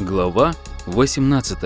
Глава 18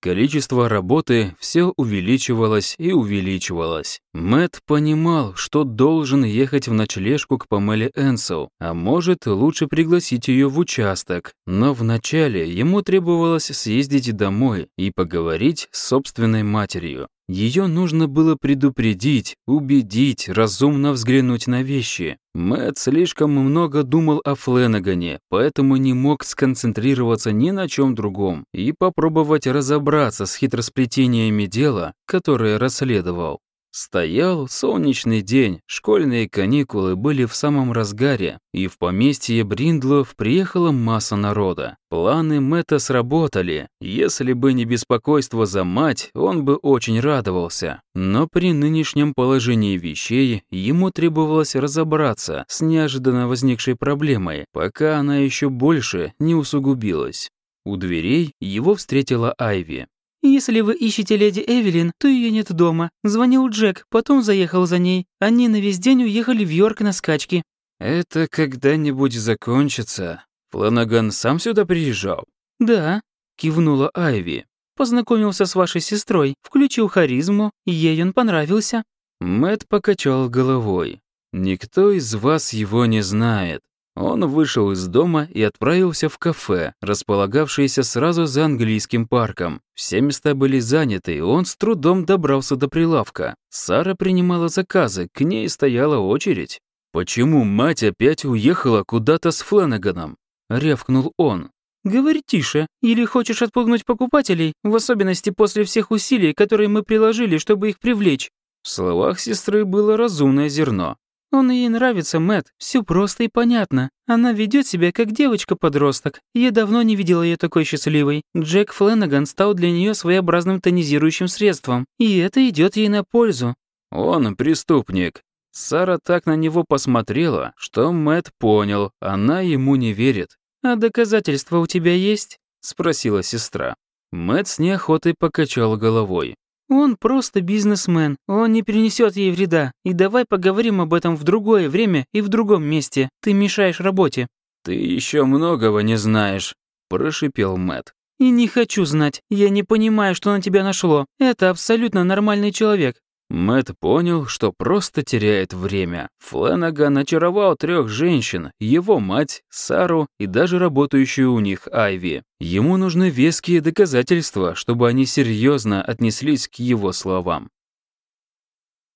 Количество работы все увеличивалось и увеличивалось. Мэт понимал, что должен ехать в ночлежку к Памеле Энсел, а может, лучше пригласить ее в участок. Но вначале ему требовалось съездить домой и поговорить с собственной матерью. Ее нужно было предупредить, убедить, разумно взглянуть на вещи. Мэтт слишком много думал о Фленагане, поэтому не мог сконцентрироваться ни на чем другом и попробовать разобраться с хитросплетениями дела, которое расследовал. Стоял солнечный день, школьные каникулы были в самом разгаре, и в поместье Бриндлов приехала масса народа. Планы Мэтта сработали. Если бы не беспокойство за мать, он бы очень радовался. Но при нынешнем положении вещей ему требовалось разобраться с неожиданно возникшей проблемой, пока она еще больше не усугубилась. У дверей его встретила Айви. «Если вы ищете леди Эвелин, то ее нет дома. Звонил Джек, потом заехал за ней. Они на весь день уехали в Йорк на скачки». «Это когда-нибудь закончится?» Фланаган сам сюда приезжал? «Да», — кивнула Айви. «Познакомился с вашей сестрой, включил харизму, ей он понравился». Мэт покачал головой. «Никто из вас его не знает. Он вышел из дома и отправился в кафе, располагавшееся сразу за английским парком. Все места были заняты, и он с трудом добрался до прилавка. Сара принимала заказы, к ней стояла очередь. «Почему мать опять уехала куда-то с Фленаганом?» — рявкнул он. «Говори тише. Или хочешь отпугнуть покупателей, в особенности после всех усилий, которые мы приложили, чтобы их привлечь?» В словах сестры было разумное зерно. Он ей нравится, Мэт. Все просто и понятно. Она ведет себя как девочка-подросток. Я давно не видела ее такой счастливой. Джек Фленнеган стал для нее своеобразным тонизирующим средством, и это идет ей на пользу. Он преступник. Сара так на него посмотрела, что Мэт понял, она ему не верит. А доказательства у тебя есть? спросила сестра. Мэт с неохотой покачал головой. Он просто бизнесмен, он не принесет ей вреда. И давай поговорим об этом в другое время и в другом месте. Ты мешаешь работе». «Ты еще многого не знаешь», – прошипел Мэт. «И не хочу знать. Я не понимаю, что на тебя нашло. Это абсолютно нормальный человек. Мэт понял, что просто теряет время. Фленаган очаровал трех женщин, его мать, Сару и даже работающую у них Айви. Ему нужны веские доказательства, чтобы они серьезно отнеслись к его словам.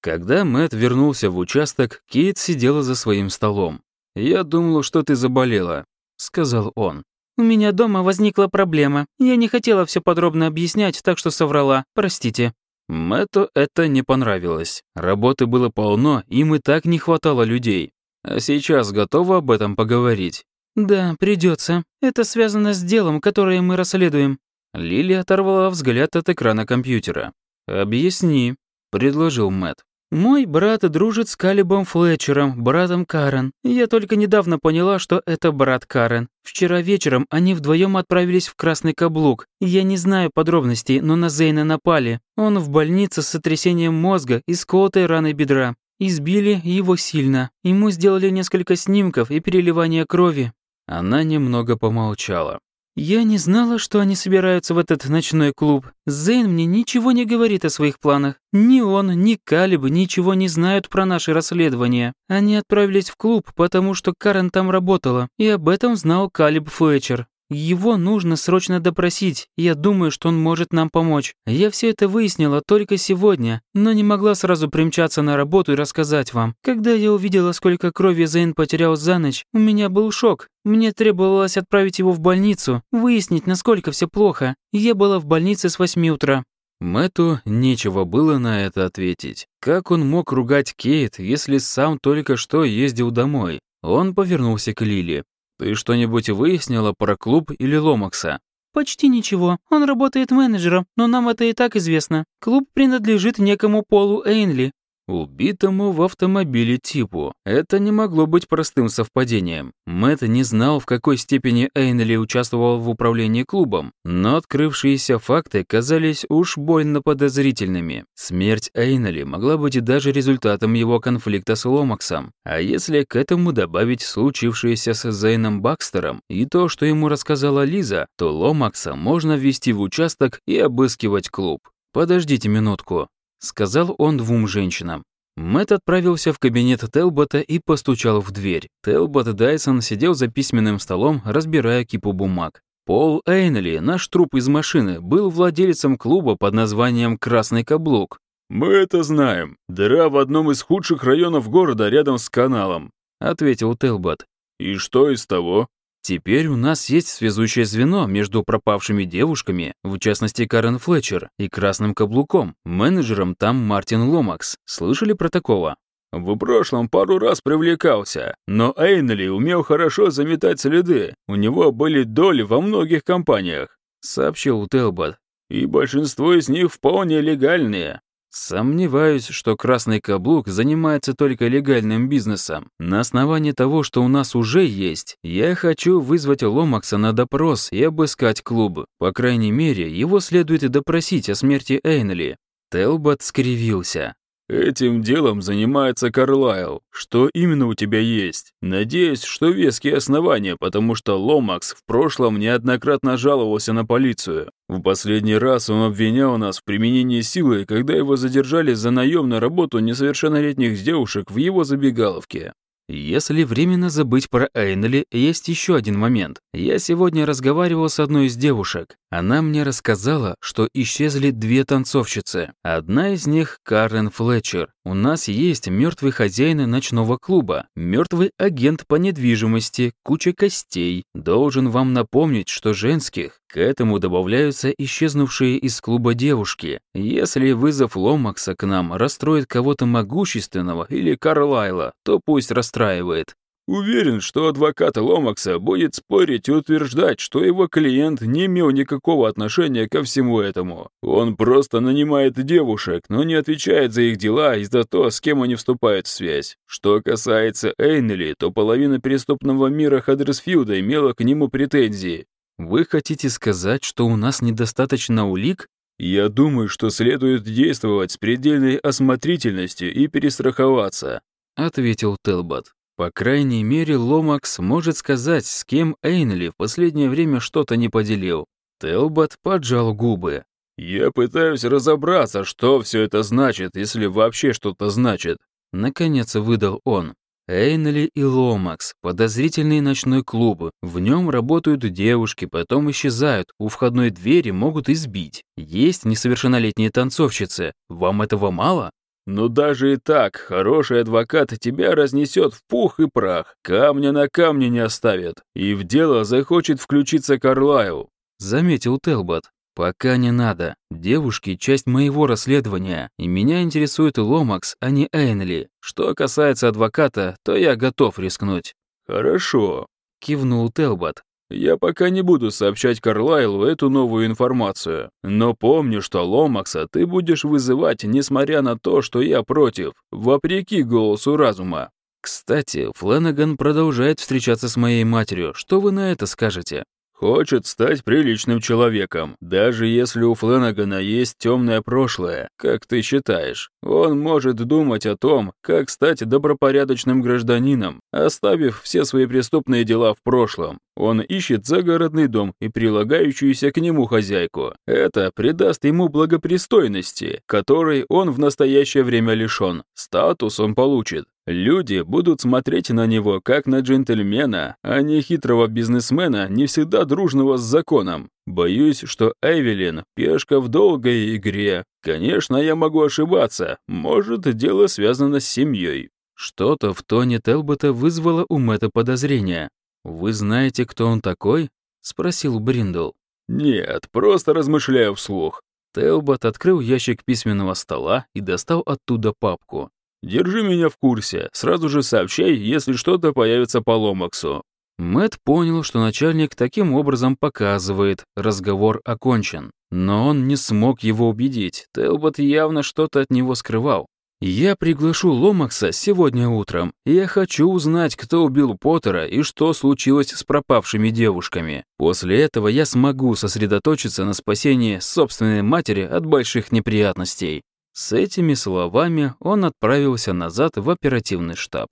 Когда Мэт вернулся в участок, Кейт сидела за своим столом. «Я думал, что ты заболела», — сказал он. «У меня дома возникла проблема. Я не хотела все подробно объяснять, так что соврала. Простите». Мэтту это не понравилось. Работы было полно, им и так не хватало людей. А сейчас готова об этом поговорить? Да, придется. Это связано с делом, которое мы расследуем. Лили оторвала взгляд от экрана компьютера. «Объясни», — предложил Мэтт. «Мой брат дружит с Калибом Флетчером, братом Карен. Я только недавно поняла, что это брат Карен. Вчера вечером они вдвоем отправились в Красный Каблук. Я не знаю подробностей, но на Зейна напали. Он в больнице с сотрясением мозга и сколотой раной бедра. Избили его сильно. Ему сделали несколько снимков и переливания крови». Она немного помолчала. «Я не знала, что они собираются в этот ночной клуб. Зейн мне ничего не говорит о своих планах. Ни он, ни Калиб ничего не знают про наши расследования. Они отправились в клуб, потому что Карен там работала, и об этом знал Калиб Флетчер. Его нужно срочно допросить, я думаю, что он может нам помочь. Я все это выяснила только сегодня, но не могла сразу примчаться на работу и рассказать вам. Когда я увидела, сколько крови Зейн потерял за ночь, у меня был шок. Мне требовалось отправить его в больницу, выяснить, насколько все плохо. Я была в больнице с 8 утра. Мэту нечего было на это ответить. Как он мог ругать Кейт, если сам только что ездил домой? Он повернулся к Лили. «Ты что-нибудь выяснила про клуб или Ломакса?» «Почти ничего. Он работает менеджером, но нам это и так известно. Клуб принадлежит некому Полу Эйнли». Убитому в автомобиле типу. Это не могло быть простым совпадением. Мэтт не знал, в какой степени Эйнли участвовал в управлении клубом, но открывшиеся факты казались уж больно подозрительными. Смерть Эйнли могла быть даже результатом его конфликта с Ломаксом. А если к этому добавить случившееся с Зейном Бакстером и то, что ему рассказала Лиза, то Ломакса можно ввести в участок и обыскивать клуб. «Подождите минутку», сказал он двум женщинам. Мэтт отправился в кабинет Телбота и постучал в дверь. Телбот Дайсон сидел за письменным столом, разбирая кипу бумаг. Пол Эйнли, наш труп из машины, был владельцем клуба под названием «Красный каблук». «Мы это знаем. Дыра в одном из худших районов города рядом с каналом», — ответил Телбот. «И что из того?» Теперь у нас есть связующее звено между пропавшими девушками, в частности Карен Флетчер, и Красным Каблуком. Менеджером там Мартин Ломакс. Слышали про такого? В прошлом пару раз привлекался, но Эйнли умел хорошо заметать следы. У него были доли во многих компаниях, сообщил Телбот. И большинство из них вполне легальные. Сомневаюсь, что Красный Каблук занимается только легальным бизнесом. На основании того, что у нас уже есть, я хочу вызвать Ломакса на допрос и обыскать клуб. По крайней мере, его следует допросить о смерти Эйнли. Телбот скривился. Этим делом занимается Карлайл. Что именно у тебя есть? Надеюсь, что веские основания, потому что Ломакс в прошлом неоднократно жаловался на полицию. В последний раз он обвинял нас в применении силы, когда его задержали за наем на работу несовершеннолетних девушек в его забегаловке. Если временно забыть про Эйнли, есть еще один момент. Я сегодня разговаривал с одной из девушек. Она мне рассказала, что исчезли две танцовщицы. Одна из них — Карен Флетчер. У нас есть мертвый хозяин ночного клуба, мертвый агент по недвижимости, куча костей. Должен вам напомнить, что женских к этому добавляются исчезнувшие из клуба девушки. Если вызов Ломакса к нам расстроит кого-то могущественного или Карлайла, то пусть расстраивает. Уверен, что адвокат Ломакса будет спорить и утверждать, что его клиент не имел никакого отношения ко всему этому. Он просто нанимает девушек, но не отвечает за их дела и за то, с кем они вступают в связь. Что касается Эйнели, то половина преступного мира Хаддерсфилда имела к нему претензии. Вы хотите сказать, что у нас недостаточно улик? Я думаю, что следует действовать с предельной осмотрительностью и перестраховаться, ответил Телбот. По крайней мере, Ломакс может сказать, с кем Эйнли в последнее время что-то не поделил. Телбот поджал губы. «Я пытаюсь разобраться, что все это значит, если вообще что-то значит». Наконец выдал он. Эйнли и Ломакс, подозрительный ночной клуб. В нем работают девушки, потом исчезают, у входной двери могут избить. Есть несовершеннолетние танцовщицы. Вам этого мало? Но даже и так, хороший адвокат тебя разнесет в пух и прах, камня на камне не оставит, и в дело захочет включиться Карлайл», — заметил Телбот. «Пока не надо. Девушки — часть моего расследования, и меня интересует Ломакс, а не Эйнли. Что касается адвоката, то я готов рискнуть». «Хорошо», — кивнул Телбот. Я пока не буду сообщать Карлайлу эту новую информацию. Но помни, что Ломакса ты будешь вызывать, несмотря на то, что я против, вопреки голосу разума. Кстати, Фленаган продолжает встречаться с моей матерью. Что вы на это скажете? Хочет стать приличным человеком, даже если у Фленагана есть темное прошлое, как ты считаешь. Он может думать о том, как стать добропорядочным гражданином, оставив все свои преступные дела в прошлом. Он ищет загородный дом и прилагающуюся к нему хозяйку. Это придаст ему благопристойности, которой он в настоящее время лишен. Статус он получит, Люди будут смотреть на него как на джентльмена, а не хитрого бизнесмена, не всегда дружного с законом. Боюсь, что Эвелин – пешка в долгой игре. Конечно, я могу ошибаться. Может, дело связано с семьей. Что-то в тоне Телбота вызвало у Мэтта подозрение. «Вы знаете, кто он такой?» – спросил Бриндл. «Нет, просто размышляю вслух». Телбот открыл ящик письменного стола и достал оттуда папку. Держи меня в курсе, сразу же сообщай, если что-то появится по Ломаксу». Мэт понял, что начальник таким образом показывает, разговор окончен. Но он не смог его убедить, Телбот явно что-то от него скрывал. Я приглашу Ломакса сегодня утром. Я хочу узнать, кто убил Поттера и что случилось с пропавшими девушками. После этого я смогу сосредоточиться на спасении собственной матери от больших неприятностей». С этими словами он отправился назад в оперативный штаб.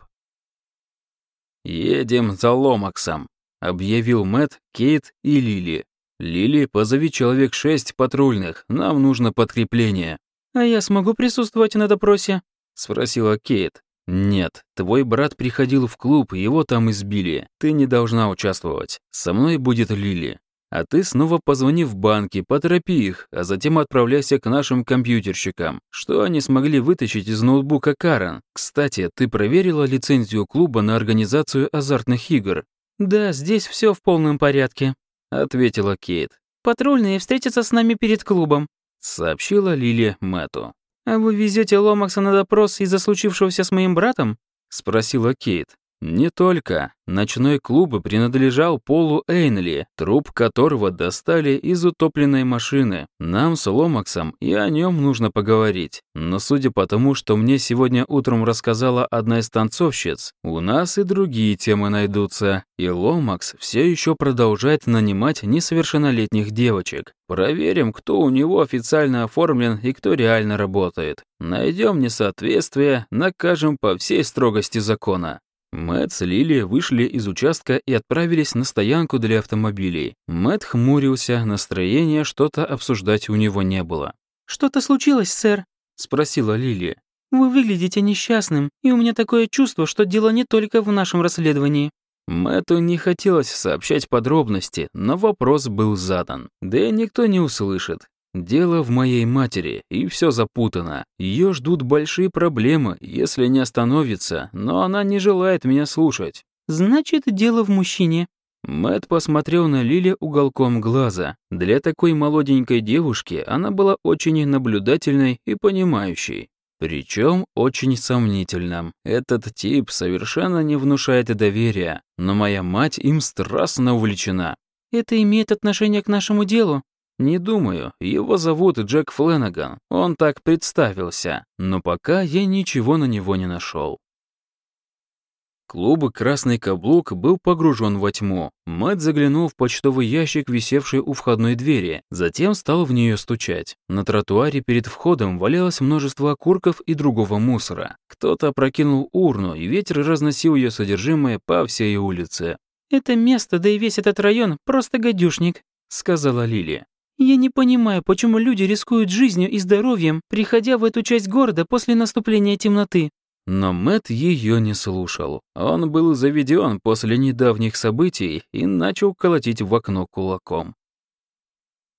«Едем за Ломаксом», — объявил Мэт, Кейт и Лили. «Лили, позови человек шесть патрульных, нам нужно подкрепление». «А я смогу присутствовать на допросе?» — спросила Кейт. «Нет, твой брат приходил в клуб, его там избили. Ты не должна участвовать. Со мной будет Лили. А ты снова позвони в банки, поторопи их, а затем отправляйся к нашим компьютерщикам. Что они смогли вытащить из ноутбука Карен? Кстати, ты проверила лицензию клуба на организацию азартных игр? Да, здесь все в полном порядке, ответила Кейт. Патрульные встретятся с нами перед клубом, сообщила Лили Мэту. А вы везете Ломакса на допрос из-за случившегося с моим братом? спросила Кейт. Не только. Ночной клуб принадлежал Полу Эйнли, труп которого достали из утопленной машины. Нам с Ломаксом и о нем нужно поговорить. Но судя по тому, что мне сегодня утром рассказала одна из танцовщиц, у нас и другие темы найдутся. И Ломакс все еще продолжает нанимать несовершеннолетних девочек. Проверим, кто у него официально оформлен и кто реально работает. Найдем несоответствие, накажем по всей строгости закона. Мэтт с Лили вышли из участка и отправились на стоянку для автомобилей. Мэтт хмурился, настроения что-то обсуждать у него не было. «Что-то случилось, сэр?» — спросила Лили. «Вы выглядите несчастным, и у меня такое чувство, что дело не только в нашем расследовании». Мэтту не хотелось сообщать подробности, но вопрос был задан. Да и никто не услышит. Дело в моей матери, и все запутано. Ее ждут большие проблемы, если не остановится, но она не желает меня слушать. Значит, дело в мужчине. Мэт посмотрел на Лили уголком глаза. Для такой молоденькой девушки она была очень наблюдательной и понимающей. Причем очень сомнительным. Этот тип совершенно не внушает доверия, но моя мать им страстно увлечена. «Это имеет отношение к нашему делу?» «Не думаю. Его зовут Джек Фленаган. Он так представился. Но пока я ничего на него не нашел. Клуб «Красный каблук» был погружен во тьму. Мэтт заглянул в почтовый ящик, висевший у входной двери, затем стал в нее стучать. На тротуаре перед входом валялось множество окурков и другого мусора. Кто-то опрокинул урну, и ветер разносил ее содержимое по всей улице. «Это место, да и весь этот район — просто гадюшник», — сказала Лилия. Я не понимаю, почему люди рискуют жизнью и здоровьем, приходя в эту часть города после наступления темноты. Но Мэт ее не слушал. Он был заведен после недавних событий и начал колотить в окно кулаком.